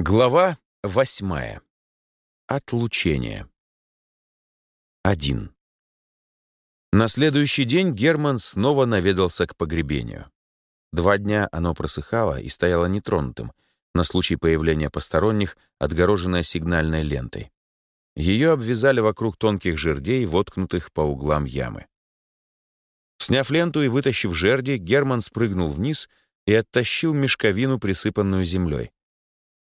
Глава восьмая. Отлучение. Один. На следующий день Герман снова наведался к погребению. Два дня оно просыхало и стояло нетронутым, на случай появления посторонних, отгороженное сигнальной лентой. Ее обвязали вокруг тонких жердей, воткнутых по углам ямы. Сняв ленту и вытащив жерди, Герман спрыгнул вниз и оттащил мешковину, присыпанную землей.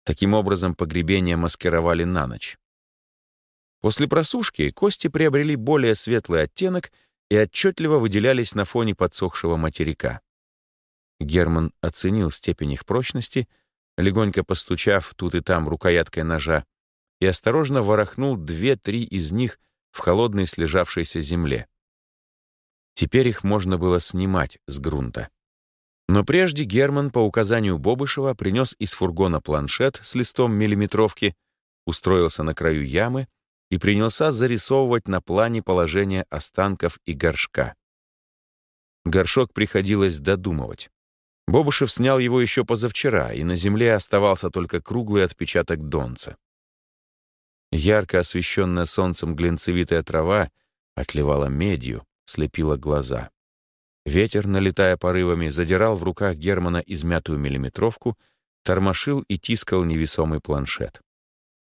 Таким образом, погребение маскировали на ночь. После просушки кости приобрели более светлый оттенок и отчетливо выделялись на фоне подсохшего материка. Герман оценил степень их прочности, легонько постучав тут и там рукояткой ножа, и осторожно ворохнул две-три из них в холодной слежавшейся земле. Теперь их можно было снимать с грунта. Но прежде Герман по указанию Бобышева принес из фургона планшет с листом миллиметровки, устроился на краю ямы и принялся зарисовывать на плане положение останков и горшка. Горшок приходилось додумывать. Бобышев снял его еще позавчера, и на земле оставался только круглый отпечаток донца. Ярко освещенная солнцем глинцевитая трава отливала медью, слепила глаза. Ветер, налетая порывами, задирал в руках Германа измятую миллиметровку, тормошил и тискал невесомый планшет.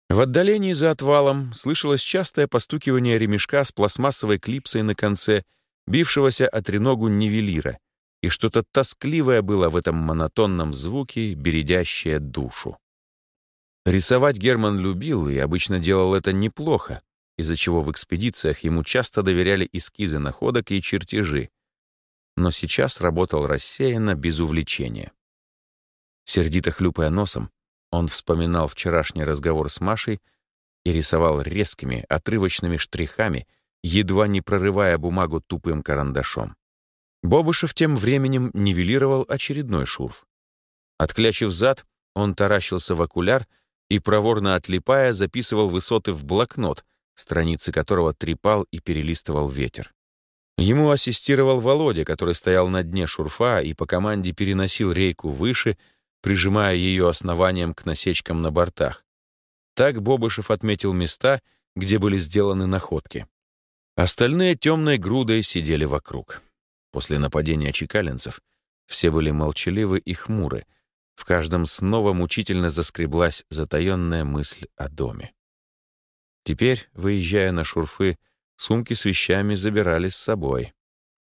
В отдалении за отвалом слышалось частое постукивание ремешка с пластмассовой клипсой на конце, бившегося о треногу нивелира, и что-то тоскливое было в этом монотонном звуке, бередящее душу. Рисовать Герман любил и обычно делал это неплохо, из-за чего в экспедициях ему часто доверяли эскизы находок и чертежи, но сейчас работал рассеянно, без увлечения. Сердито хлюпая носом, он вспоминал вчерашний разговор с Машей и рисовал резкими, отрывочными штрихами, едва не прорывая бумагу тупым карандашом. Бобышев тем временем нивелировал очередной шурф. Отклячив зад, он таращился в окуляр и, проворно отлипая, записывал высоты в блокнот, страницы которого трепал и перелистывал ветер. Ему ассистировал Володя, который стоял на дне шурфа и по команде переносил рейку выше, прижимая ее основанием к насечкам на бортах. Так Бобышев отметил места, где были сделаны находки. Остальные темной грудой сидели вокруг. После нападения чекалинцев все были молчаливы и хмуры. В каждом снова мучительно заскреблась затаенная мысль о доме. Теперь, выезжая на шурфы, Сумки с вещами забирали с собой.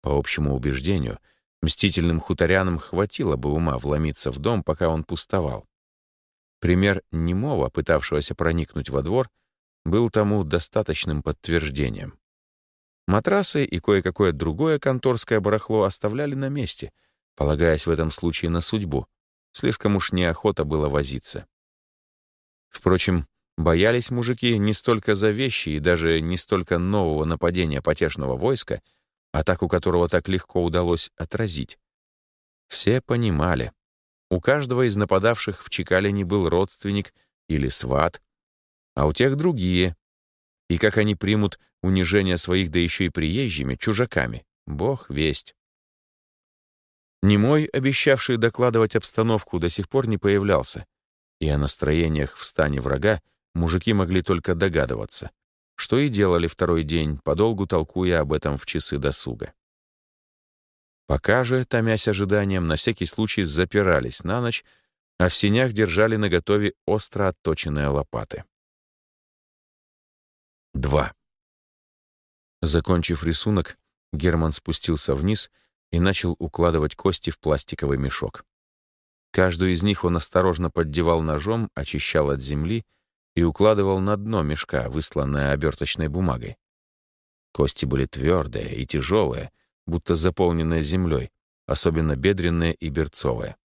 По общему убеждению, мстительным хуторянам хватило бы ума вломиться в дом, пока он пустовал. Пример немого, пытавшегося проникнуть во двор, был тому достаточным подтверждением. Матрасы и кое-какое другое конторское барахло оставляли на месте, полагаясь в этом случае на судьбу. Слишком уж неохота было возиться. Впрочем, Боялись мужики не столько за вещи и даже не столько нового нападения потешного войска, атаку которого так легко удалось отразить. Все понимали. У каждого из нападавших в Чекалине был родственник или сват, а у тех другие. И как они примут унижение своих, да еще и приезжими, чужаками, бог весть. Немой, обещавший докладывать обстановку, до сих пор не появлялся, и о настроениях в стане врага мужики могли только догадываться, что и делали второй день, подолгу толкуя об этом в часы досуга. Пока же, томясь ожиданием, на всякий случай запирались на ночь, а в синях держали наготове остро отточенные лопаты. 2. Закончив рисунок, Герман спустился вниз и начал укладывать кости в пластиковый мешок. Каждую из них он осторожно поддевал ножом, очищал от земли и укладывал на дно мешка, высланное оберточной бумагой. Кости были твердые и тяжелые, будто заполненные землей, особенно бедренные и берцовые.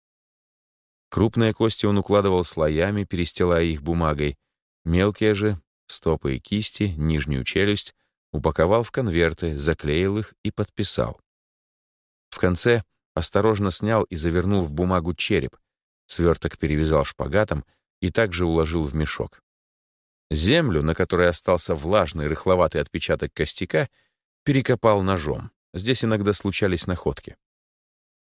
Крупные кости он укладывал слоями, перестилая их бумагой, мелкие же, стопы и кисти, нижнюю челюсть, упаковал в конверты, заклеил их и подписал. В конце осторожно снял и завернул в бумагу череп, сверток перевязал шпагатом и также уложил в мешок. Землю, на которой остался влажный рыхловатый отпечаток костяка, перекопал ножом. Здесь иногда случались находки.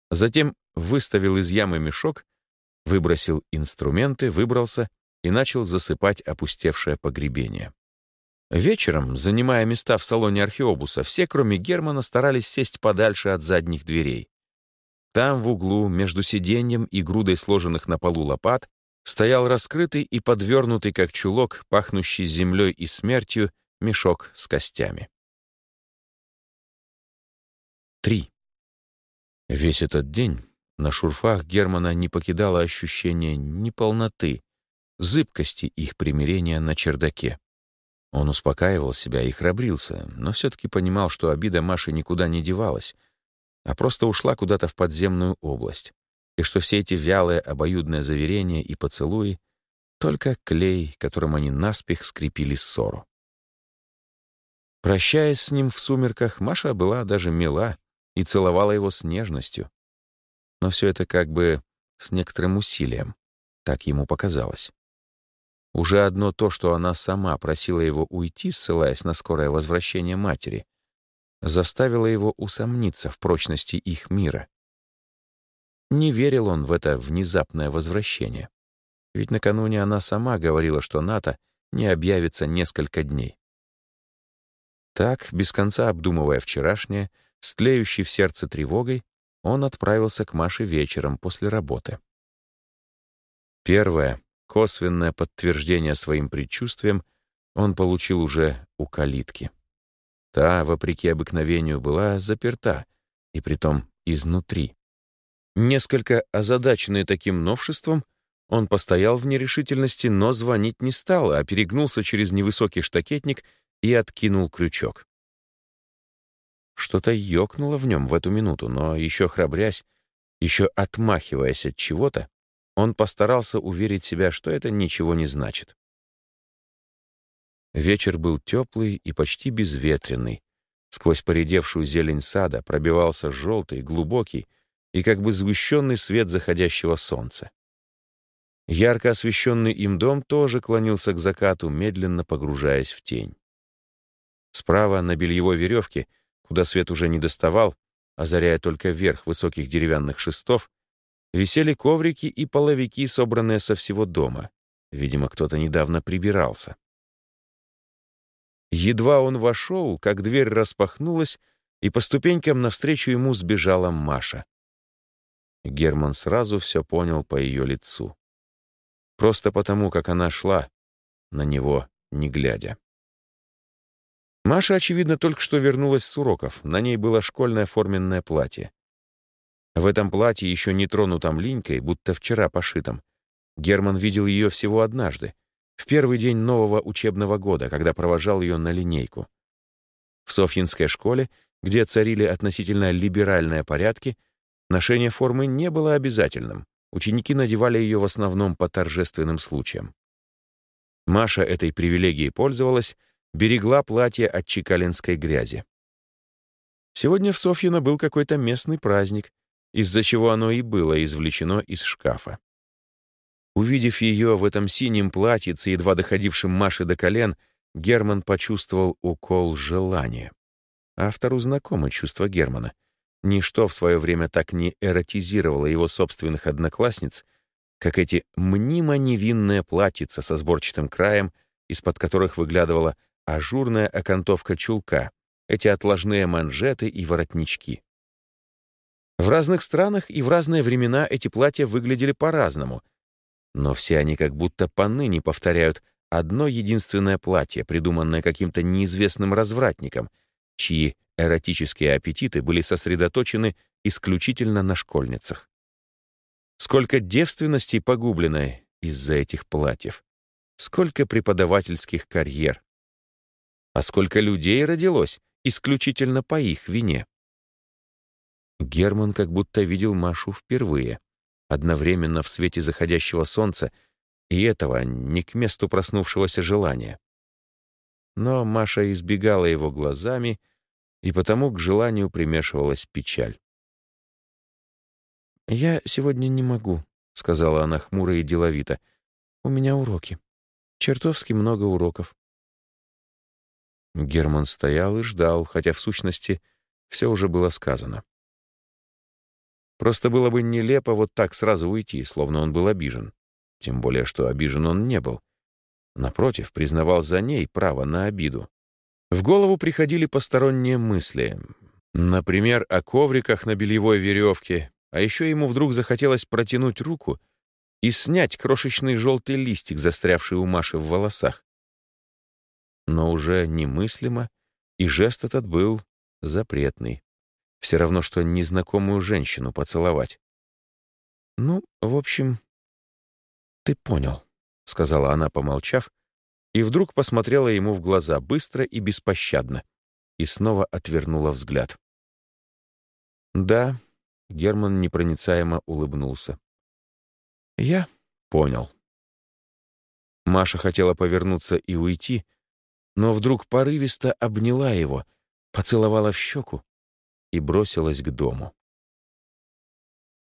Затем выставил из ямы мешок, выбросил инструменты, выбрался и начал засыпать опустевшее погребение. Вечером, занимая места в салоне археобуса, все, кроме Германа, старались сесть подальше от задних дверей. Там, в углу, между сиденьем и грудой сложенных на полу лопат, стоял раскрытый и подвернутый, как чулок, пахнущий землей и смертью, мешок с костями. 3. Весь этот день на шурфах Германа не покидало ощущение неполноты, зыбкости их примирения на чердаке. Он успокаивал себя и храбрился, но все-таки понимал, что обида Маши никуда не девалась, а просто ушла куда-то в подземную область, и что все эти вялые обоюдные заверения и поцелуи — только клей, которым они наспех скрепили ссору. Прощаясь с ним в сумерках, Маша была даже мила и целовала его с нежностью. Но все это как бы с некоторым усилием, так ему показалось. Уже одно то, что она сама просила его уйти, ссылаясь на скорое возвращение матери, заставило его усомниться в прочности их мира. Не верил он в это внезапное возвращение. Ведь накануне она сама говорила, что НАТО не объявится несколько дней. Так, без конца обдумывая вчерашнее, с тлеющей в сердце тревогой, он отправился к Маше вечером после работы. Первое, косвенное подтверждение своим предчувствиям он получил уже у калитки. Та, вопреки обыкновению, была заперта, и притом изнутри. Несколько озадаченный таким новшеством, он постоял в нерешительности, но звонить не стал, а перегнулся через невысокий штакетник и откинул крючок. Что-то ёкнуло в нем в эту минуту, но еще храбрясь, еще отмахиваясь от чего-то, он постарался уверить себя, что это ничего не значит. Вечер был теплый и почти безветренный. Сквозь поредевшую зелень сада пробивался желтый, глубокий и как бы сгущенный свет заходящего солнца. Ярко освещенный им дом тоже клонился к закату, медленно погружаясь в тень. Справа на бельевой веревке, куда свет уже не доставал, озаряя только верх высоких деревянных шестов, висели коврики и половики, собранные со всего дома. Видимо, кто-то недавно прибирался. Едва он вошел, как дверь распахнулась, и по ступенькам навстречу ему сбежала Маша. Герман сразу все понял по ее лицу. Просто потому, как она шла, на него не глядя. Маша, очевидно, только что вернулась с уроков. На ней было школьное форменное платье. В этом платье, еще не тронутом линькой, будто вчера пошитом, Герман видел ее всего однажды, в первый день нового учебного года, когда провожал ее на линейку. В Софьинской школе, где царили относительно либеральные порядки, ношение формы не было обязательным. Ученики надевали ее в основном по торжественным случаям. Маша этой привилегией пользовалась, берегла платье от чекалинской грязи. Сегодня в Софьино был какой-то местный праздник, из-за чего оно и было извлечено из шкафа. Увидев ее в этом синем платьице, едва доходившем Маше до колен, Герман почувствовал укол желания. Автору знакомо чувство Германа. Ничто в свое время так не эротизировало его собственных одноклассниц, как эти мнимо невинные платьица со сборчатым краем, из-под которых выглядывала ажурная окантовка чулка, эти отложные манжеты и воротнички. В разных странах и в разные времена эти платья выглядели по-разному, но все они как будто поныне повторяют одно единственное платье, придуманное каким-то неизвестным развратником, чьи эротические аппетиты были сосредоточены исключительно на школьницах. Сколько девственности погублено из-за этих платьев, сколько преподавательских карьер, а сколько людей родилось исключительно по их вине. Герман как будто видел Машу впервые, одновременно в свете заходящего солнца и этого не к месту проснувшегося желания. Но Маша избегала его глазами, и потому к желанию примешивалась печаль. «Я сегодня не могу», — сказала она хмуро и деловито. «У меня уроки. Чертовски много уроков. Герман стоял и ждал, хотя в сущности все уже было сказано. Просто было бы нелепо вот так сразу уйти, словно он был обижен. тем более что обижен он не был. Напротив, признавал за ней право на обиду. В голову приходили посторонние мысли. Например, о ковриках на бельевой веревке, а еще ему вдруг захотелось протянуть руку и снять крошечный желтый листик, застрявший у Маши в волосах. Но уже немыслимо, и жест этот был запретный. Все равно, что незнакомую женщину поцеловать. «Ну, в общем, ты понял», — сказала она, помолчав, и вдруг посмотрела ему в глаза быстро и беспощадно, и снова отвернула взгляд. «Да», — Герман непроницаемо улыбнулся. «Я понял». Маша хотела повернуться и уйти, но вдруг порывисто обняла его, поцеловала в щеку и бросилась к дому.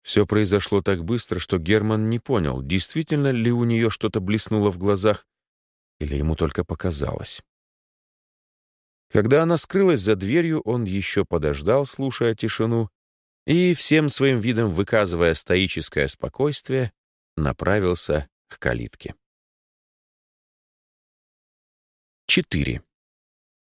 Все произошло так быстро, что Герман не понял, действительно ли у нее что-то блеснуло в глазах, или ему только показалось. Когда она скрылась за дверью, он еще подождал, слушая тишину, и, всем своим видом выказывая стоическое спокойствие, направился к калитке. 4.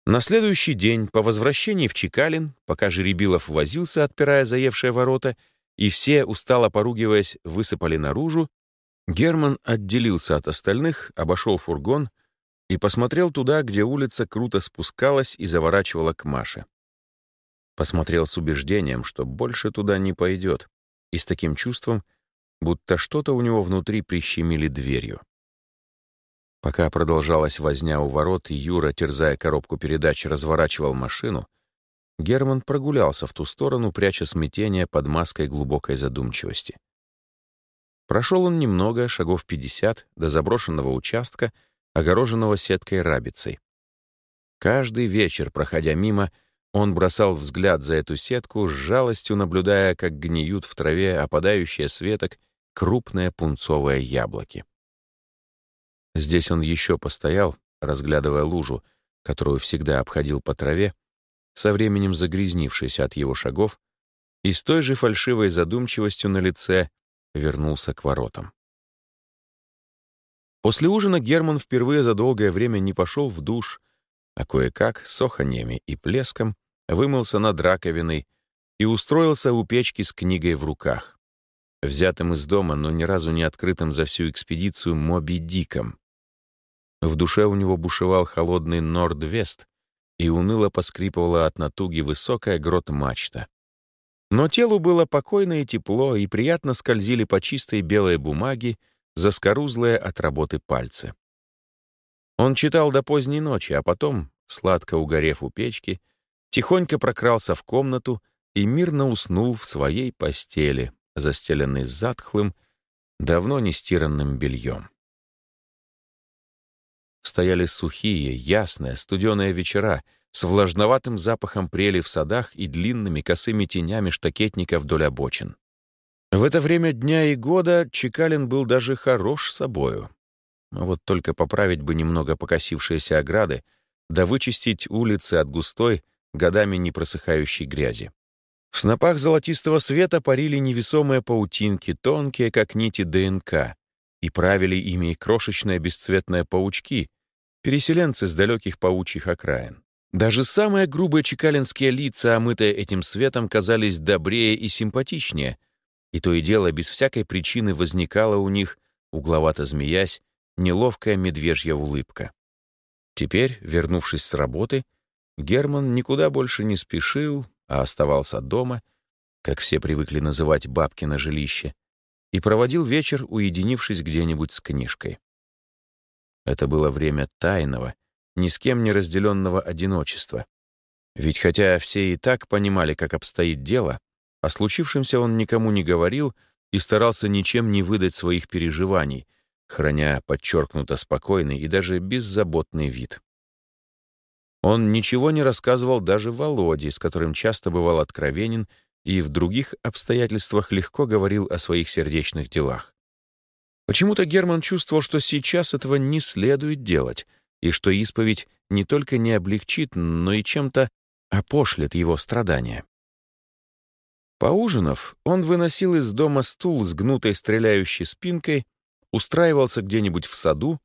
На следующий день, по возвращении в Чекалин, пока Жеребилов возился, отпирая заевшие ворота, и все, устало поругиваясь, высыпали наружу, Герман отделился от остальных, обошел фургон и посмотрел туда, где улица круто спускалась и заворачивала к Маше. Посмотрел с убеждением, что больше туда не пойдет, и с таким чувством, будто что-то у него внутри прищемили дверью. Пока продолжалась возня у ворот, и Юра, терзая коробку передач, разворачивал машину, Герман прогулялся в ту сторону, пряча смятение под маской глубокой задумчивости. Прошел он немного, шагов 50, до заброшенного участка, огороженного сеткой рабицей. Каждый вечер, проходя мимо, он бросал взгляд за эту сетку, с жалостью наблюдая, как гниют в траве опадающие с веток крупные пунцовые яблоки. Здесь он еще постоял, разглядывая лужу, которую всегда обходил по траве, со временем загрязнившись от его шагов, и с той же фальшивой задумчивостью на лице вернулся к воротам. После ужина Герман впервые за долгое время не пошел в душ, а кое-как, с оханьями и плеском, вымылся над раковиной и устроился у печки с книгой в руках, взятым из дома, но ни разу не открытым за всю экспедицию Моби Диком. В душе у него бушевал холодный Норд-Вест, и уныло поскрипывала от натуги высокая грот-мачта. Но телу было покойно и тепло, и приятно скользили по чистой белой бумаге заскорузлые от работы пальцы. Он читал до поздней ночи, а потом, сладко угорев у печки, тихонько прокрался в комнату и мирно уснул в своей постели, застеленной затхлым, давно не стиранным бельем. Стояли сухие, ясные, студеные вечера с влажноватым запахом прели в садах и длинными косыми тенями штакетника вдоль обочин. В это время дня и года Чекалин был даже хорош собою. Вот только поправить бы немного покосившиеся ограды, да вычистить улицы от густой, годами не просыхающей грязи. В снопах золотистого света парили невесомые паутинки, тонкие, как нити ДНК, и правили ими крошечные бесцветные паучки, переселенцы с далеких паучьих окраин. Даже самые грубые чекалинские лица, омытые этим светом, казались добрее и симпатичнее, и то и дело без всякой причины возникала у них, угловато змеясь, неловкая медвежья улыбка. Теперь, вернувшись с работы, Герман никуда больше не спешил, а оставался дома, как все привыкли называть бабкино жилище, и проводил вечер, уединившись где-нибудь с книжкой. Это было время тайного, ни с кем не разделенного одиночества. Ведь хотя все и так понимали, как обстоит дело, о случившемся он никому не говорил и старался ничем не выдать своих переживаний, храня подчеркнуто спокойный и даже беззаботный вид. Он ничего не рассказывал даже Володе, с которым часто бывал откровенен и в других обстоятельствах легко говорил о своих сердечных делах. Почему-то Герман чувствовал, что сейчас этого не следует делать, и что исповедь не только не облегчит, но и чем-то опошлит его страдания. Поужинав, он выносил из дома стул с гнутой стреляющей спинкой устраивался где-нибудь в саду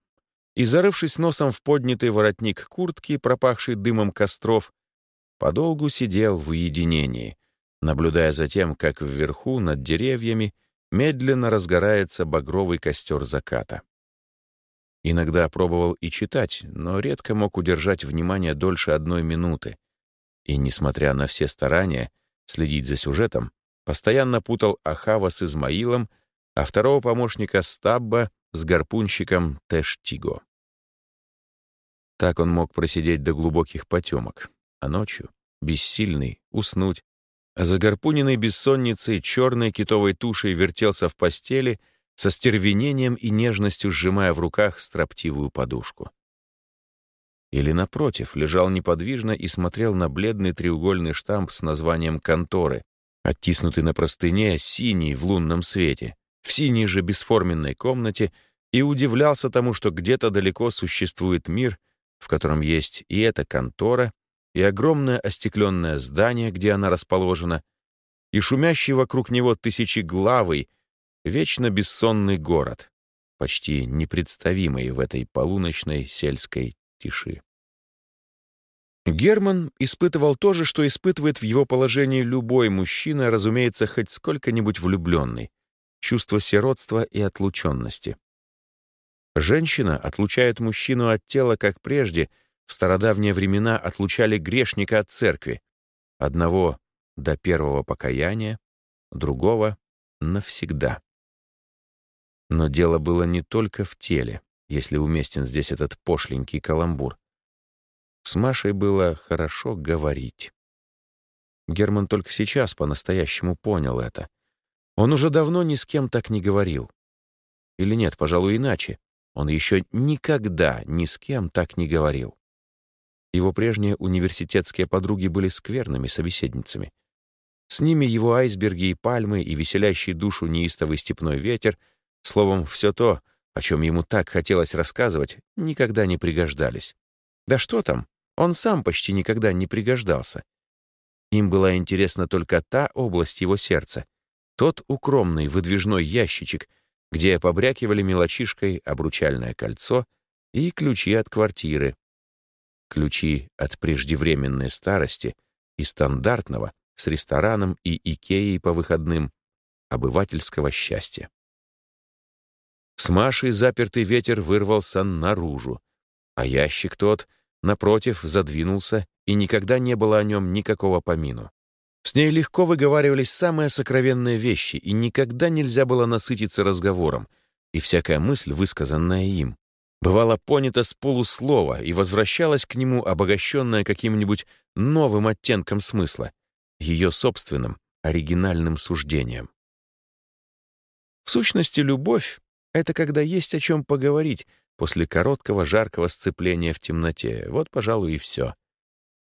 и, зарывшись носом в поднятый воротник куртки, пропахший дымом костров, подолгу сидел в уединении, наблюдая за тем, как вверху, над деревьями, медленно разгорается багровый костер заката. Иногда пробовал и читать, но редко мог удержать внимание дольше одной минуты. И, несмотря на все старания следить за сюжетом, постоянно путал Ахава с Измаилом, а второго помощника Стабба с гарпунщиком Тештиго. Так он мог просидеть до глубоких потемок, а ночью, бессильный, уснуть, а загарпуненный бессонницей черной китовой тушей вертелся в постели — со стервенением и нежностью сжимая в руках строптивую подушку. Или, напротив, лежал неподвижно и смотрел на бледный треугольный штамп с названием «Конторы», оттиснутый на простыне, синий в лунном свете, в синей же бесформенной комнате, и удивлялся тому, что где-то далеко существует мир, в котором есть и эта контора, и огромное остекленное здание, где она расположена, и шумящий вокруг него тысячеглавый, Вечно бессонный город, почти непредставимый в этой полуночной сельской тиши. Герман испытывал то же, что испытывает в его положении любой мужчина, разумеется, хоть сколько-нибудь влюбленный — чувство сиротства и отлученности. Женщина отлучает мужчину от тела, как прежде, в стародавние времена отлучали грешника от церкви, одного до первого покаяния, другого — навсегда. Но дело было не только в теле, если уместен здесь этот пошленький каламбур. С Машей было хорошо говорить. Герман только сейчас по-настоящему понял это. Он уже давно ни с кем так не говорил. Или нет, пожалуй, иначе. Он еще никогда ни с кем так не говорил. Его прежние университетские подруги были скверными собеседницами. С ними его айсберги и пальмы и веселящий душу неистовый степной ветер — Словом, все то, о чем ему так хотелось рассказывать, никогда не пригождались. Да что там, он сам почти никогда не пригождался. Им была интересна только та область его сердца, тот укромный выдвижной ящичек, где побрякивали мелочишкой обручальное кольцо и ключи от квартиры. Ключи от преждевременной старости и стандартного с рестораном и Икеей по выходным обывательского счастья. С Машей запертый ветер вырвался наружу, а ящик тот, напротив, задвинулся, и никогда не было о нем никакого помину. С ней легко выговаривались самые сокровенные вещи, и никогда нельзя было насытиться разговором, и всякая мысль, высказанная им, бывала понята с полуслова и возвращалась к нему, обогащенная каким-нибудь новым оттенком смысла, ее собственным, оригинальным суждением. В сущности, любовь это когда есть о чем поговорить после короткого жаркого сцепления в темноте. Вот, пожалуй, и все.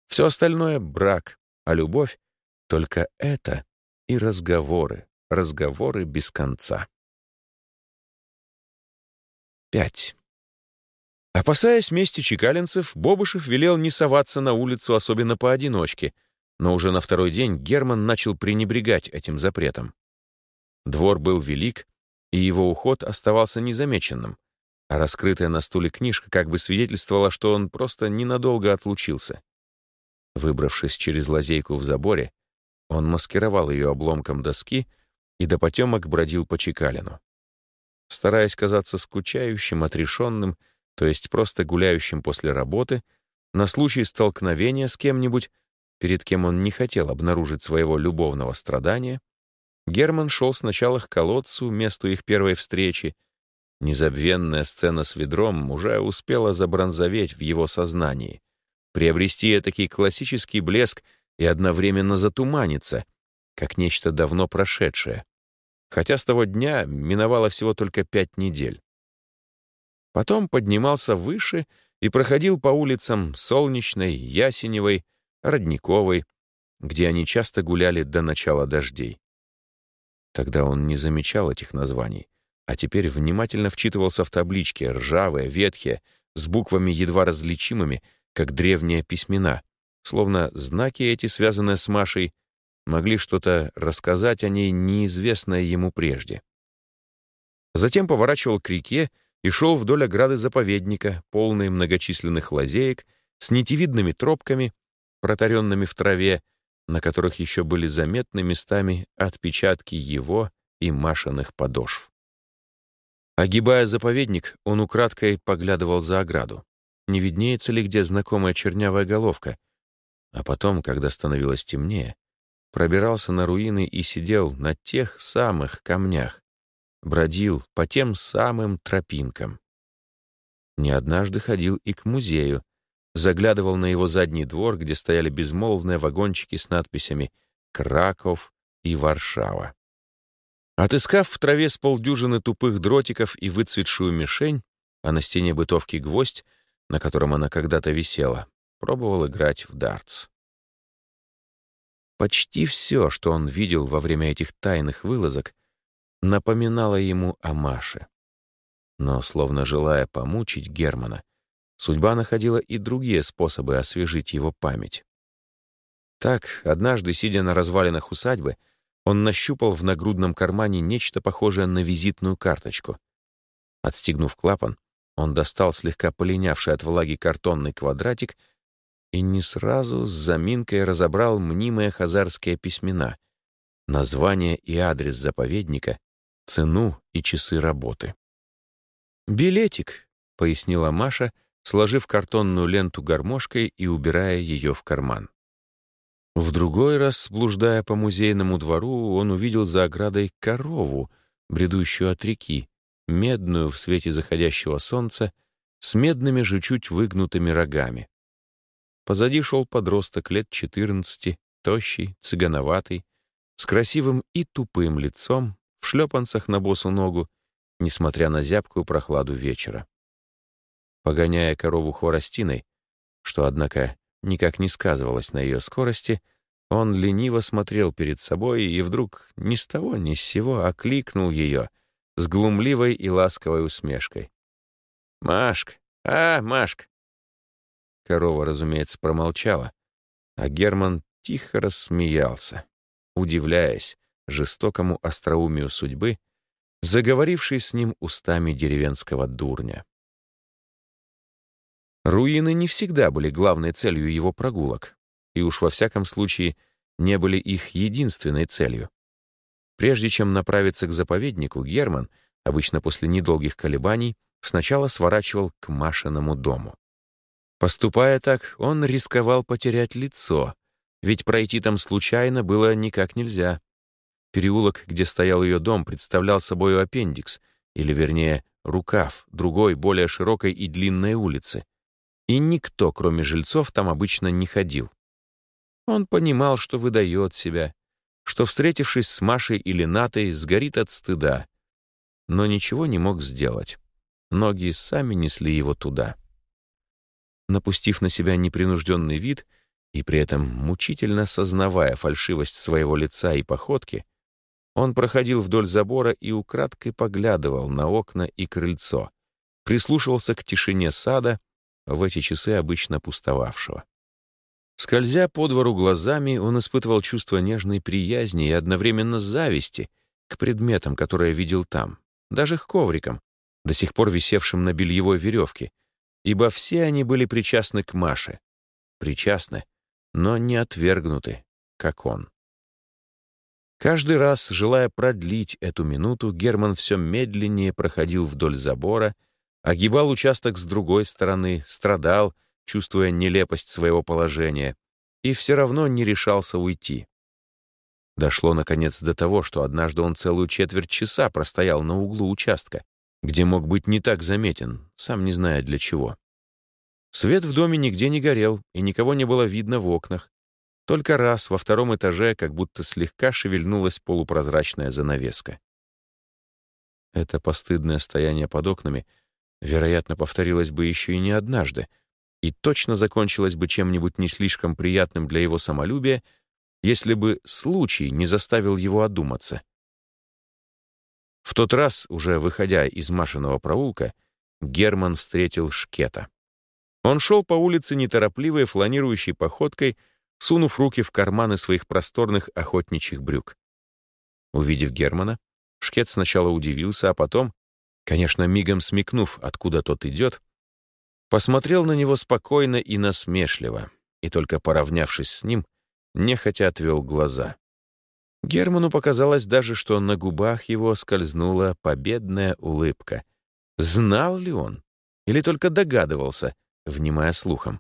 Все остальное — брак, а любовь — только это и разговоры, разговоры без конца. 5. Опасаясь мести чекалинцев, Бобышев велел не соваться на улицу, особенно поодиночке, но уже на второй день Герман начал пренебрегать этим запретом. Двор был велик, и его уход оставался незамеченным, а раскрытая на стуле книжка как бы свидетельствовала, что он просто ненадолго отлучился. Выбравшись через лазейку в заборе, он маскировал ее обломком доски и до потемок бродил по чекалину. Стараясь казаться скучающим, отрешенным, то есть просто гуляющим после работы, на случай столкновения с кем-нибудь, перед кем он не хотел обнаружить своего любовного страдания, Герман шел сначала к колодцу, месту их первой встречи. Незабвенная сцена с ведром уже успела забронзоветь в его сознании, приобрести этакий классический блеск и одновременно затуманиться, как нечто давно прошедшее. Хотя с того дня миновало всего только пять недель. Потом поднимался выше и проходил по улицам Солнечной, Ясеневой, Родниковой, где они часто гуляли до начала дождей. Тогда он не замечал этих названий, а теперь внимательно вчитывался в таблички, ржавые, ветхие, с буквами едва различимыми, как древние письмена, словно знаки эти, связанные с Машей, могли что-то рассказать о ней, неизвестное ему прежде. Затем поворачивал к реке и шел вдоль ограды заповедника, полной многочисленных лазеек, с нитевидными тропками, протаренными в траве, на которых еще были заметны местами отпечатки его и Машиных подошв. Огибая заповедник, он украдкой поглядывал за ограду. Не виднеется ли где знакомая чернявая головка? А потом, когда становилось темнее, пробирался на руины и сидел на тех самых камнях, бродил по тем самым тропинкам. Не однажды ходил и к музею, заглядывал на его задний двор, где стояли безмолвные вагончики с надписями «Краков» и «Варшава». Отыскав в траве с полдюжины тупых дротиков и выцветшую мишень, а на стене бытовки гвоздь, на котором она когда-то висела, пробовал играть в дартс. Почти все, что он видел во время этих тайных вылазок, напоминало ему о Маше. Но, словно желая помучить Германа, судьба находила и другие способы освежить его память. Так, однажды, сидя на развалинах усадьбы, он нащупал в нагрудном кармане нечто похожее на визитную карточку. Отстегнув клапан, он достал слегка полинявший от влаги картонный квадратик и не сразу с заминкой разобрал мнимые хазарские письмена, название и адрес заповедника, цену и часы работы. «Билетик», — пояснила Маша, сложив картонную ленту гармошкой и убирая ее в карман. В другой раз, блуждая по музейному двору, он увидел за оградой корову, бредущую от реки, медную в свете заходящего солнца, с медными же чуть выгнутыми рогами. Позади шел подросток лет четырнадцати, тощий, цыгановатый, с красивым и тупым лицом, в шлепанцах на босу ногу, несмотря на зябкую прохладу вечера. Погоняя корову хворостиной, что, однако, никак не сказывалось на ее скорости, он лениво смотрел перед собой и вдруг ни с того ни с сего окликнул ее с глумливой и ласковой усмешкой. «Машка! А, Машка!» Корова, разумеется, промолчала, а Герман тихо рассмеялся, удивляясь жестокому остроумию судьбы, заговорившей с ним устами деревенского дурня. Руины не всегда были главной целью его прогулок, и уж во всяком случае не были их единственной целью. Прежде чем направиться к заповеднику, Герман, обычно после недолгих колебаний, сначала сворачивал к Машиному дому. Поступая так, он рисковал потерять лицо, ведь пройти там случайно было никак нельзя. Переулок, где стоял ее дом, представлял собой аппендикс, или, вернее, рукав другой, более широкой и длинной улицы, и никто, кроме жильцов, там обычно не ходил. Он понимал, что выдает себя, что, встретившись с Машей или Натой, сгорит от стыда, но ничего не мог сделать. Ноги сами несли его туда. Напустив на себя непринужденный вид и при этом мучительно сознавая фальшивость своего лица и походки, он проходил вдоль забора и украдкой поглядывал на окна и крыльцо, прислушивался к тишине сада, в эти часы обычно пустовавшего. Скользя по двору глазами, он испытывал чувство нежной приязни и одновременно зависти к предметам, которые видел там, даже к коврикам, до сих пор висевшим на бельевой веревке, ибо все они были причастны к Маше. Причастны, но не отвергнуты, как он. Каждый раз, желая продлить эту минуту, Герман все медленнее проходил вдоль забора — огибал участок с другой стороны, страдал, чувствуя нелепость своего положения, и все равно не решался уйти. Дошло, наконец, до того, что однажды он целую четверть часа простоял на углу участка, где мог быть не так заметен, сам не зная для чего. Свет в доме нигде не горел, и никого не было видно в окнах. Только раз во втором этаже как будто слегка шевельнулась полупрозрачная занавеска. Это постыдное стояние под окнами — вероятно, повторилось бы еще и не однажды, и точно закончилось бы чем-нибудь не слишком приятным для его самолюбия, если бы случай не заставил его одуматься. В тот раз, уже выходя из Машиного проулка, Герман встретил Шкета. Он шел по улице неторопливой фланирующей походкой, сунув руки в карманы своих просторных охотничьих брюк. Увидев Германа, Шкет сначала удивился, а потом, Конечно, мигом смекнув, откуда тот идет, посмотрел на него спокойно и насмешливо, и только поравнявшись с ним, нехотя отвел глаза. Герману показалось даже, что на губах его скользнула победная улыбка. Знал ли он? Или только догадывался, внимая слухом?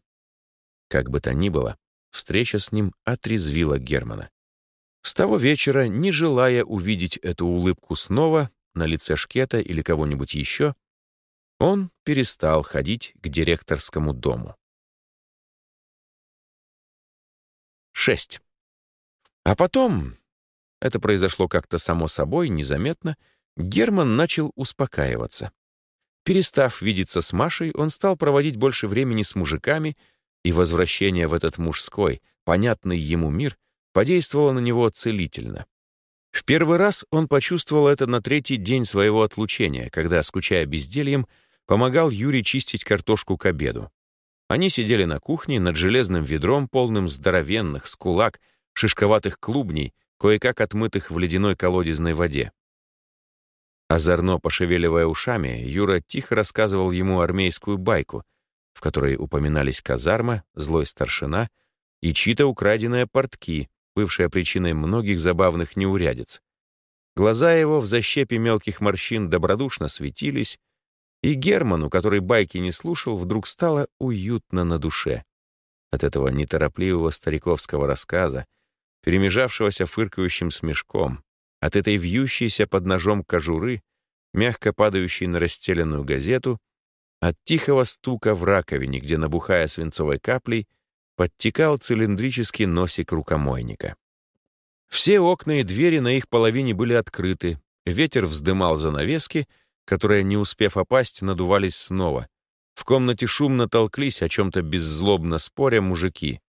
Как бы то ни было, встреча с ним отрезвила Германа. С того вечера, не желая увидеть эту улыбку снова на лице Шкета или кого-нибудь еще, он перестал ходить к директорскому дому. 6. А потом, это произошло как-то само собой, незаметно, Герман начал успокаиваться. Перестав видеться с Машей, он стал проводить больше времени с мужиками, и возвращение в этот мужской, понятный ему мир подействовало на него целительно. В первый раз он почувствовал это на третий день своего отлучения, когда, скучая бездельем, помогал Юре чистить картошку к обеду. Они сидели на кухне над железным ведром, полным здоровенных, скулак, шишковатых клубней, кое-как отмытых в ледяной колодезной воде. Озорно пошевеливая ушами, Юра тихо рассказывал ему армейскую байку, в которой упоминались казарма, злой старшина и чьи-то украденные портки, бывшая причиной многих забавных неурядиц. Глаза его в защепе мелких морщин добродушно светились, и Герману, который байки не слушал, вдруг стало уютно на душе. От этого неторопливого стариковского рассказа, перемежавшегося фыркающим смешком, от этой вьющейся под ножом кожуры, мягко падающей на расстеленную газету, от тихого стука в раковине, где, набухая свинцовой каплей, подтекал цилиндрический носик рукомойника. Все окна и двери на их половине были открыты, ветер вздымал занавески, которые, не успев опасть, надувались снова. В комнате шумно толклись, о чем-то беззлобно споря, мужики.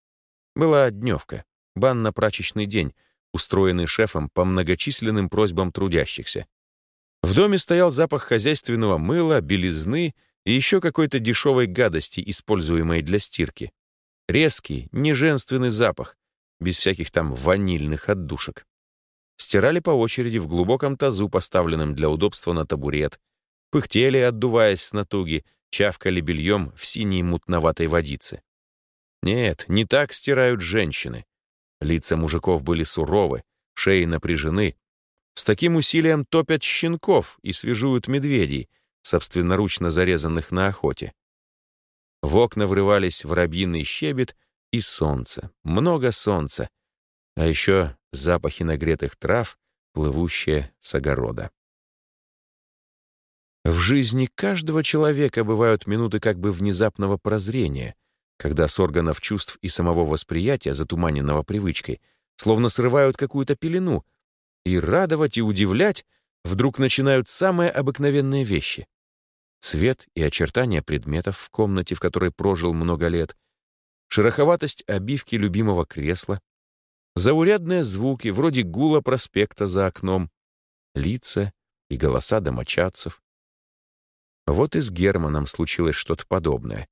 Была дневка, банно-прачечный день, устроенный шефом по многочисленным просьбам трудящихся. В доме стоял запах хозяйственного мыла, белизны и еще какой-то дешевой гадости, используемой для стирки. Резкий, неженственный запах, без всяких там ванильных отдушек. Стирали по очереди в глубоком тазу, поставленном для удобства на табурет, пыхтели, отдуваясь с натуги, чавкали бельем в синей мутноватой водице. Нет, не так стирают женщины. Лица мужиков были суровы, шеи напряжены. С таким усилием топят щенков и свежуют медведей, собственноручно зарезанных на охоте. В окна врывались воробьиный щебет и солнце, много солнца, а еще запахи нагретых трав, плывущие с огорода. В жизни каждого человека бывают минуты как бы внезапного прозрения, когда с органов чувств и самого восприятия, затуманенного привычкой, словно срывают какую-то пелену, и радовать и удивлять вдруг начинают самые обыкновенные вещи. Цвет и очертания предметов в комнате, в которой прожил много лет, шероховатость обивки любимого кресла, заурядные звуки, вроде гула проспекта за окном, лица и голоса домочадцев. Вот и с Германом случилось что-то подобное.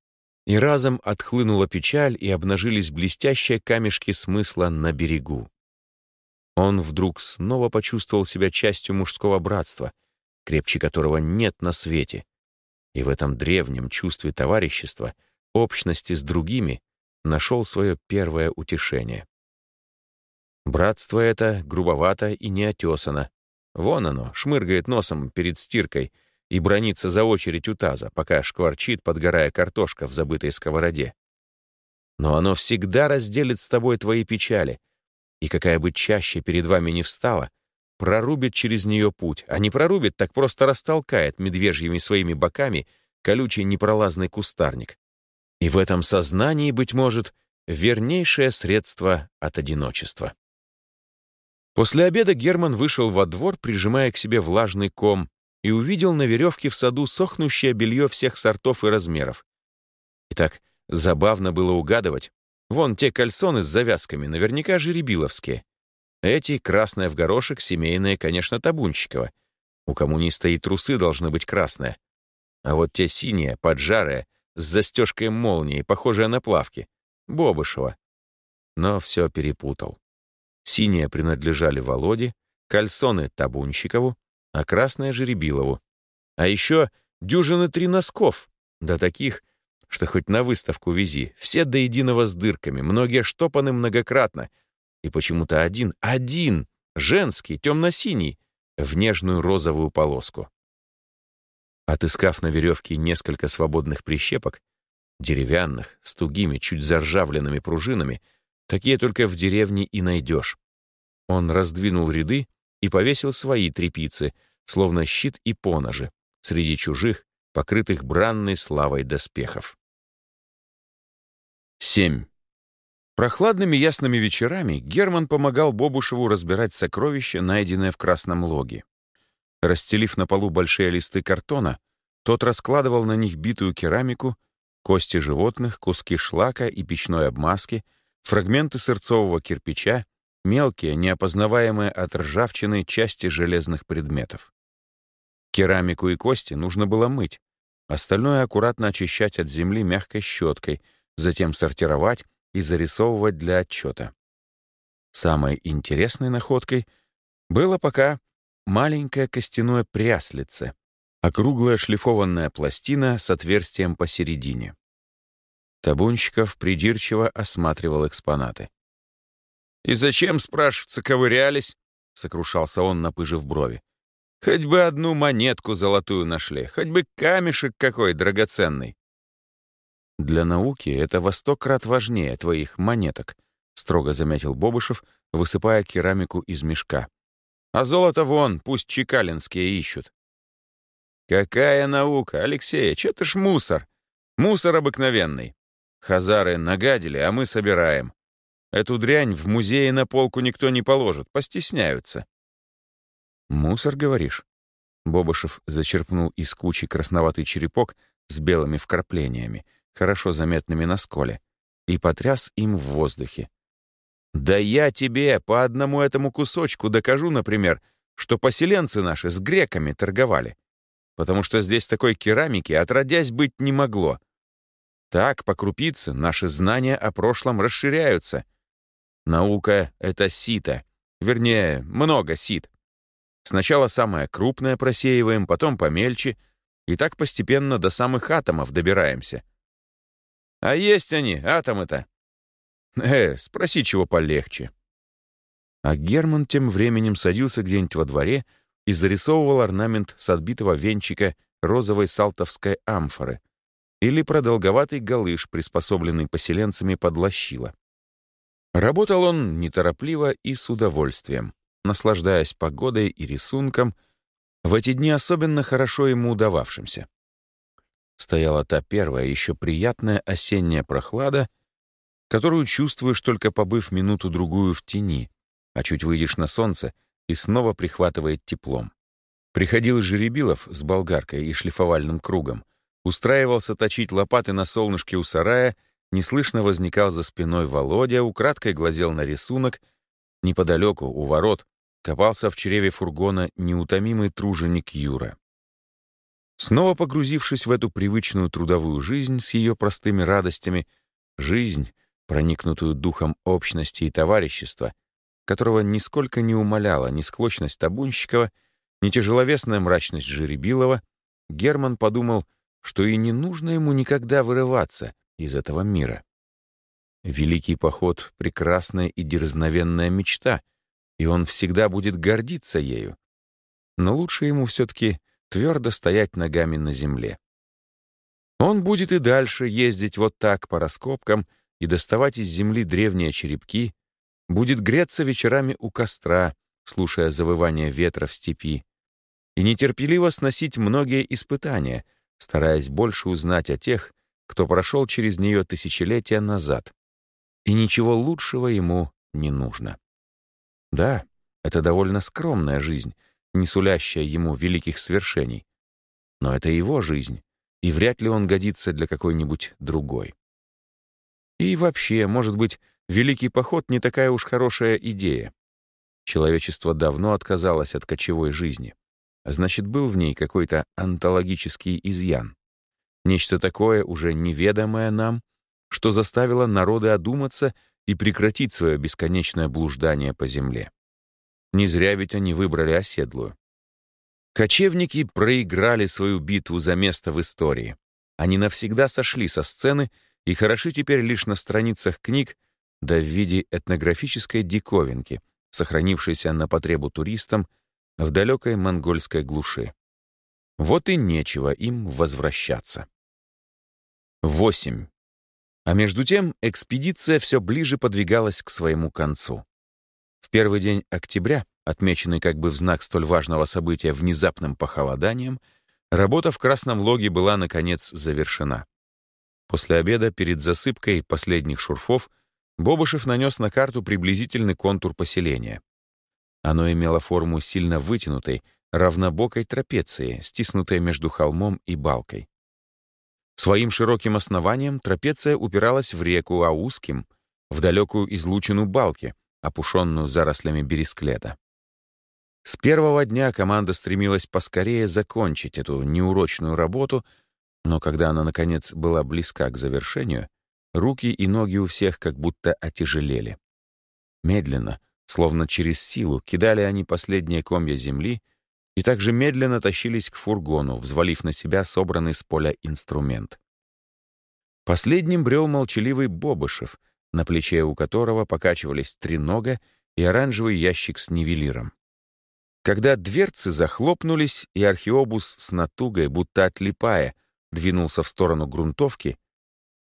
И разом отхлынула печаль, и обнажились блестящие камешки смысла на берегу. Он вдруг снова почувствовал себя частью мужского братства, крепче которого нет на свете. И в этом древнем чувстве товарищества, общности с другими, нашел свое первое утешение. Братство это грубовато и неотесано. Вон оно, шмыргает носом перед стиркой — и брониться за очередь у таза, пока шкварчит, подгорая картошка в забытой сковороде. Но оно всегда разделит с тобой твои печали, и какая бы чаще перед вами не встала, прорубит через нее путь, а не прорубит, так просто растолкает медвежьими своими боками колючий непролазный кустарник. И в этом сознании, быть может, вернейшее средство от одиночества. После обеда Герман вышел во двор, прижимая к себе влажный ком, и увидел на веревке в саду сохнущее белье всех сортов и размеров. Итак, забавно было угадывать. Вон те кальсоны с завязками, наверняка жеребиловские. Эти, красная в горошек, семейные, конечно, Табунщикова. У коммуниста и трусы должны быть красные. А вот те синие, поджарые, с застежкой молнии, похожие на плавки, Бобышева. Но все перепутал. Синие принадлежали Володе, кальсоны — Табунщикову, а красное — Жеребилову. А еще дюжины три носков, да таких, что хоть на выставку вези, все до единого с дырками, многие штопаны многократно. И почему-то один, один, женский, темно-синий, в нежную розовую полоску. Отыскав на веревке несколько свободных прищепок, деревянных, с тугими, чуть заржавленными пружинами, такие только в деревне и найдешь. Он раздвинул ряды и повесил свои трепицы, словно щит и поножи, среди чужих, покрытых бранной славой доспехов. 7. Прохладными ясными вечерами Герман помогал Бобушеву разбирать сокровища, найденные в Красном Логе. Расстелив на полу большие листы картона, тот раскладывал на них битую керамику, кости животных, куски шлака и печной обмазки, фрагменты сырцового кирпича, мелкие, неопознаваемые от ржавчины части железных предметов. Керамику и кости нужно было мыть, остальное аккуратно очищать от земли мягкой щеткой, затем сортировать и зарисовывать для отчета. Самой интересной находкой было пока маленькое костяное пряслице, округлая шлифованная пластина с отверстием посередине. Табунщиков придирчиво осматривал экспонаты. «И зачем, спрашивается, ковырялись?» — сокрушался он, напыжив брови. «Хоть бы одну монетку золотую нашли, хоть бы камешек какой драгоценный». «Для науки это во сто крат важнее твоих монеток», — строго заметил Бобышев, высыпая керамику из мешка. «А золото вон, пусть чекалинские ищут». «Какая наука, Алексей, че ты ж мусор? Мусор обыкновенный. Хазары нагадили, а мы собираем. Эту дрянь в музее на полку никто не положит, постесняются. «Мусор, говоришь?» Бобышев зачерпнул из кучи красноватый черепок с белыми вкраплениями, хорошо заметными на сколе, и потряс им в воздухе. «Да я тебе по одному этому кусочку докажу, например, что поселенцы наши с греками торговали, потому что здесь такой керамики отродясь быть не могло. Так, по крупице, наши знания о прошлом расширяются, Наука — это сито. Вернее, много сит. Сначала самое крупное просеиваем, потом помельче, и так постепенно до самых атомов добираемся. А есть они, атомы-то? Э, спроси, чего полегче. А Герман тем временем садился где-нибудь во дворе и зарисовывал орнамент с отбитого венчика розовой салтовской амфоры или продолговатый галыш, приспособленный поселенцами под лощило. Работал он неторопливо и с удовольствием, наслаждаясь погодой и рисунком, в эти дни особенно хорошо ему удававшимся. Стояла та первая, еще приятная осенняя прохлада, которую чувствуешь, только побыв минуту-другую в тени, а чуть выйдешь на солнце и снова прихватывает теплом. Приходил Жеребилов с болгаркой и шлифовальным кругом, устраивался точить лопаты на солнышке у сарая — Неслышно возникал за спиной Володя, украдкой глазел на рисунок. Неподалеку, у ворот, копался в чреве фургона неутомимый труженик Юра. Снова погрузившись в эту привычную трудовую жизнь с ее простыми радостями, жизнь, проникнутую духом общности и товарищества, которого нисколько не умоляла ни склочность Табунщикова, ни тяжеловесная мрачность Жеребилова, Герман подумал, что и не нужно ему никогда вырываться, из этого мира. Великий поход — прекрасная и дерзновенная мечта, и он всегда будет гордиться ею. Но лучше ему все-таки твердо стоять ногами на земле. Он будет и дальше ездить вот так по раскопкам и доставать из земли древние черепки, будет греться вечерами у костра, слушая завывание ветра в степи, и нетерпеливо сносить многие испытания, стараясь больше узнать о тех, кто прошел через нее тысячелетия назад. И ничего лучшего ему не нужно. Да, это довольно скромная жизнь, не сулящая ему великих свершений. Но это его жизнь, и вряд ли он годится для какой-нибудь другой. И вообще, может быть, великий поход не такая уж хорошая идея. Человечество давно отказалось от кочевой жизни, а значит, был в ней какой-то онтологический изъян. Нечто такое, уже неведомое нам, что заставило народы одуматься и прекратить свое бесконечное блуждание по земле. Не зря ведь они выбрали оседлую. Кочевники проиграли свою битву за место в истории. Они навсегда сошли со сцены и хороши теперь лишь на страницах книг, да в виде этнографической диковинки, сохранившейся на потребу туристам в далекой монгольской глуши. Вот и нечего им возвращаться. 8. А между тем экспедиция все ближе подвигалась к своему концу. В первый день октября, отмеченный как бы в знак столь важного события внезапным похолоданием, работа в Красном Логе была, наконец, завершена. После обеда перед засыпкой последних шурфов Бобышев нанес на карту приблизительный контур поселения. Оно имело форму сильно вытянутой, равнобокой трапеции, стиснутой между холмом и балкой. Своим широким основанием трапеция упиралась в реку, а узким — в далекую излучину балки, опушенную зарослями бересклета. С первого дня команда стремилась поскорее закончить эту неурочную работу, но когда она, наконец, была близка к завершению, руки и ноги у всех как будто отяжелели. Медленно, словно через силу, кидали они последние комья земли и также медленно тащились к фургону, взвалив на себя собранный с поля инструмент. Последним брел молчаливый Бобышев, на плече у которого покачивались тренога и оранжевый ящик с нивелиром. Когда дверцы захлопнулись, и археобус с натугой, будто отлипая, двинулся в сторону грунтовки,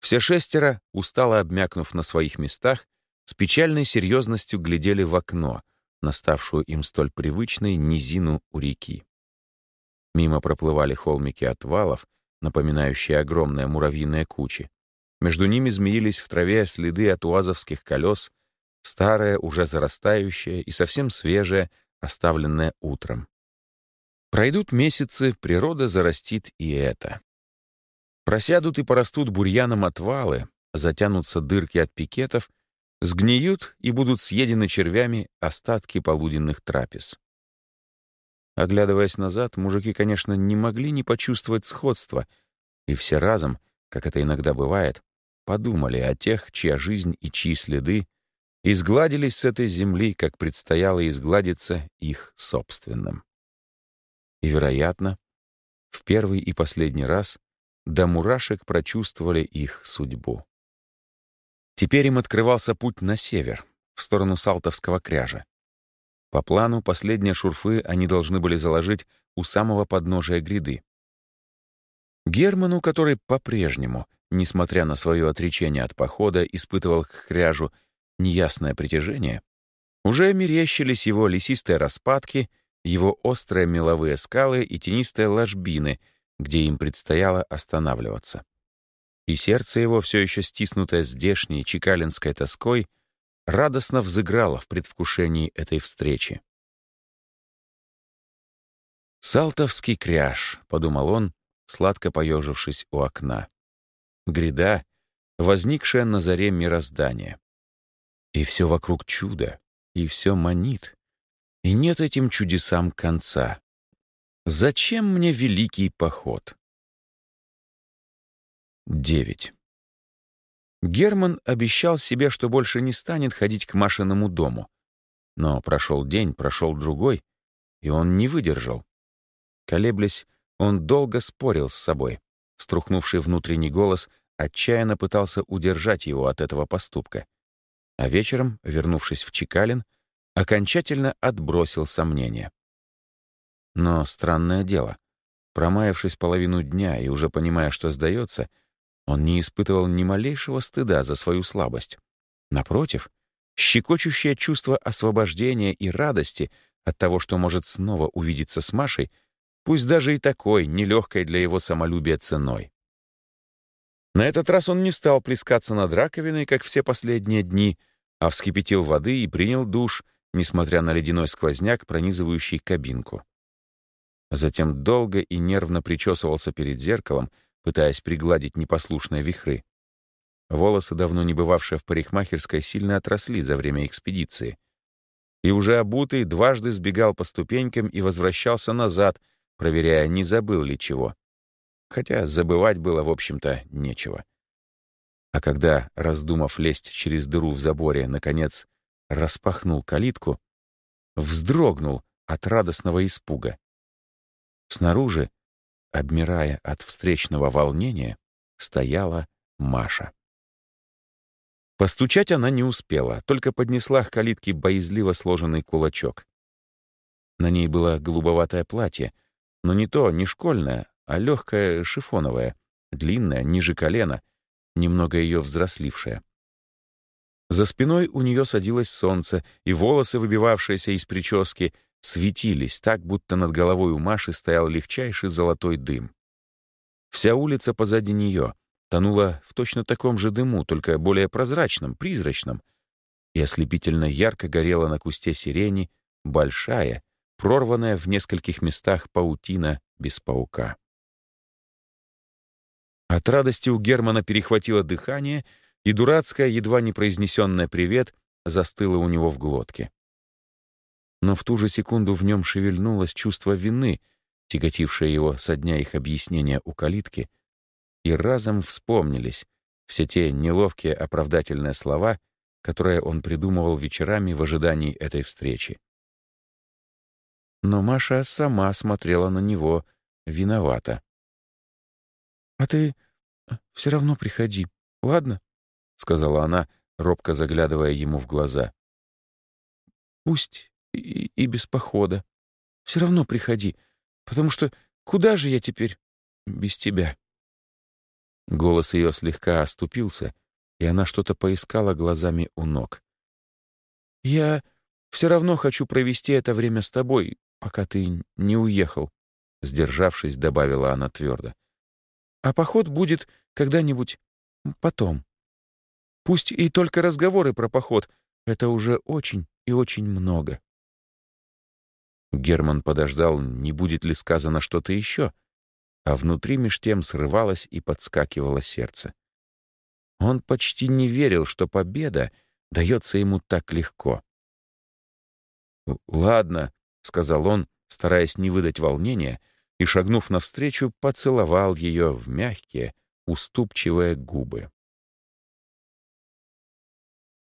все шестеро, устало обмякнув на своих местах, с печальной серьезностью глядели в окно, наставшую им столь привычной низину у реки. Мимо проплывали холмики отвалов, напоминающие огромные муравьиные кучи. Между ними змеились в траве следы от уазовских колес, старое, уже зарастающее и совсем свежее, оставленное утром. Пройдут месяцы, природа зарастит и это. Просядут и порастут бурьяном отвалы, затянутся дырки от пикетов, Сгниют и будут съедены червями остатки полуденных трапез. Оглядываясь назад, мужики, конечно, не могли не почувствовать сходства, и все разом, как это иногда бывает, подумали о тех, чья жизнь и чьи следы изгладились с этой земли, как предстояло изгладиться их собственным. И, вероятно, в первый и последний раз до мурашек прочувствовали их судьбу. Теперь им открывался путь на север, в сторону Салтовского кряжа. По плану, последние шурфы они должны были заложить у самого подножия гряды. Герману, который по-прежнему, несмотря на свое отречение от похода, испытывал к кряжу неясное притяжение, уже мерещились его лесистые распадки, его острые меловые скалы и тенистые ложбины, где им предстояло останавливаться и сердце его, все еще стиснутое здешней чекалинской тоской, радостно взыграло в предвкушении этой встречи. «Салтовский кряж», — подумал он, сладко поежившись у окна. Гряда, возникшая на заре мироздания. И все вокруг чудо, и все манит, и нет этим чудесам конца. Зачем мне великий поход? 9. Герман обещал себе, что больше не станет ходить к Машиному дому. Но прошел день, прошел другой, и он не выдержал. Колеблясь, он долго спорил с собой. Струхнувший внутренний голос отчаянно пытался удержать его от этого поступка. А вечером, вернувшись в Чекалин, окончательно отбросил сомнения. Но странное дело. Промаявшись половину дня и уже понимая, что сдается, он не испытывал ни малейшего стыда за свою слабость. Напротив, щекочущее чувство освобождения и радости от того, что может снова увидеться с Машей, пусть даже и такой, нелегкой для его самолюбия ценой. На этот раз он не стал плескаться над раковиной, как все последние дни, а вскипятил воды и принял душ, несмотря на ледяной сквозняк, пронизывающий кабинку. Затем долго и нервно причесывался перед зеркалом, пытаясь пригладить непослушные вихры. Волосы, давно не бывавшие в парикмахерской, сильно отросли за время экспедиции. И уже обутый дважды сбегал по ступенькам и возвращался назад, проверяя, не забыл ли чего. Хотя забывать было, в общем-то, нечего. А когда, раздумав лезть через дыру в заборе, наконец распахнул калитку, вздрогнул от радостного испуга. Снаружи, обмирая от встречного волнения, стояла Маша. Постучать она не успела, только поднесла к калитке боязливо сложенный кулачок. На ней было голубоватое платье, но не то, не школьное, а легкое шифоновое, длинное, ниже колена, немного ее взрослившее. За спиной у нее садилось солнце, и волосы, выбивавшиеся из прически, светились так, будто над головой у Маши стоял легчайший золотой дым. Вся улица позади нее — тонула в точно таком же дыму, только более прозрачном, призрачном, и ослепительно ярко горела на кусте сирени большая, прорванная в нескольких местах паутина без паука. От радости у Германа перехватило дыхание, и дурацкое, едва не произнесенное «привет» застыло у него в глотке. Но в ту же секунду в нем шевельнулось чувство вины, тяготившее его со дня их объяснения у калитки, и разом вспомнились все те неловкие оправдательные слова, которые он придумывал вечерами в ожидании этой встречи. Но Маша сама смотрела на него виновата. «А ты э, все равно приходи, ладно?» — сказала она, робко заглядывая ему в глаза. «Пусть и, и без похода. Все равно приходи, потому что куда же я теперь без тебя?» Голос ее слегка оступился, и она что-то поискала глазами у ног. «Я все равно хочу провести это время с тобой, пока ты не уехал», — сдержавшись, добавила она твердо. «А поход будет когда-нибудь потом. Пусть и только разговоры про поход — это уже очень и очень много». Герман подождал, не будет ли сказано что-то еще, — а внутри меж тем срывалось и подскакивало сердце. Он почти не верил, что победа дается ему так легко. «Ладно», — сказал он, стараясь не выдать волнения, и, шагнув навстречу, поцеловал ее в мягкие, уступчивые губы.